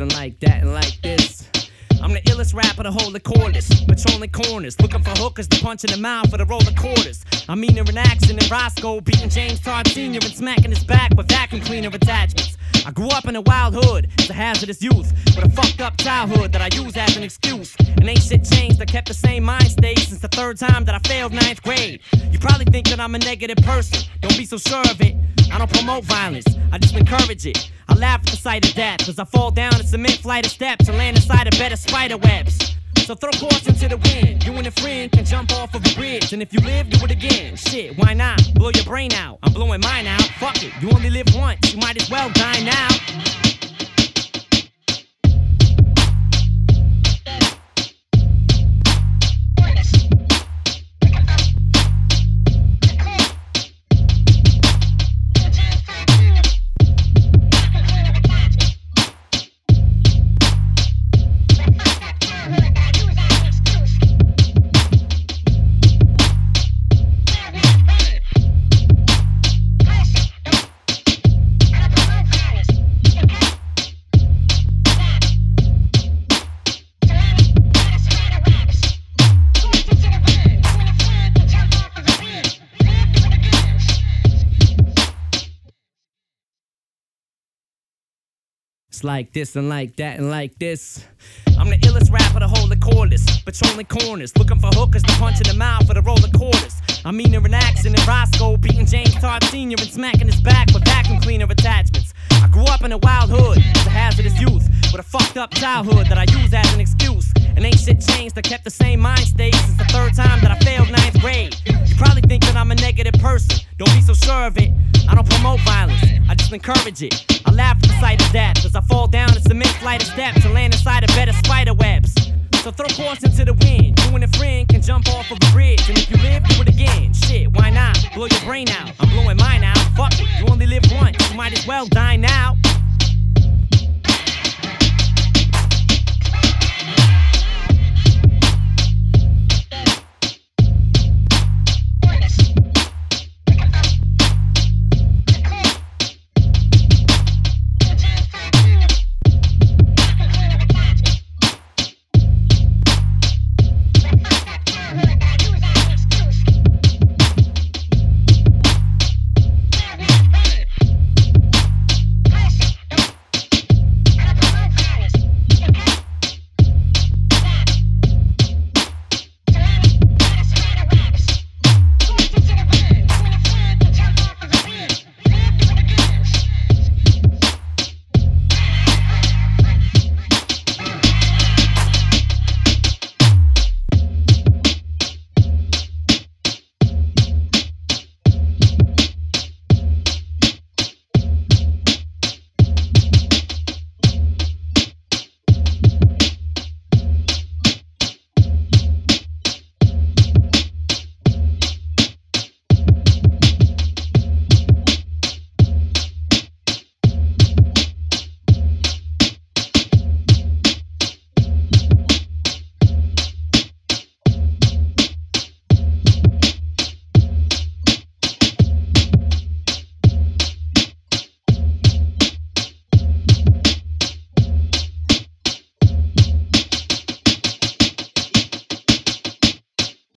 and like that and like this. I'm the illest rapper to hold the cordless, patrolling corners, looking for hookers to punch in the mouth for the roll of quarters. I'm meaner in action than Roscoe, beating James Todd Sr. and smacking his back with vacuum cleaner attachments. I grew up in a wild hood, it's a hazardous youth, with a fucked up childhood that I use as an excuse. And ain't shit changed, I kept the same mind state since the third time that I failed ninth grade. You probably think that I'm a negative person, don't be so sure of it. I don't promote violence, I just encourage it. I laugh at the sight of death, cause I fall down a cement flight of steps and land inside a bed of spider webs. So throw caution to the wind. You and a friend can jump off of a bridge. And if you live, do it again. Shit, why not? Blow your brain out. I'm blowing mine out. Fuck it. You only live once. You might as well die now. It's like this and like that and like this. I'm the illest rapper to hold the cordless, patrolling corners, looking for hookers to punch in the mouth for the roll of quarters. I'm meaner in action than Roscoe, beating James Todd Sr. and smacking his back with vacuum cleaner attachments. I grew up in a wild hood, as a hazardous youth, with a fucked up childhood that I use as an excuse. And ain't shit changed, I kept the same mind state since the third time that I failed don't be so sure of it. I don't promote violence, I just encourage it. I laugh at the sight of death as I fall down a cement flight of steps and land inside a bed of spider webs. So throw caution to the wind. You and a friend can jump off of a bridge. And if you live, do it again. Shit, why not? Blow your brain out. I'm blowing mine out. Fuck it. You only live once. You might as well die now.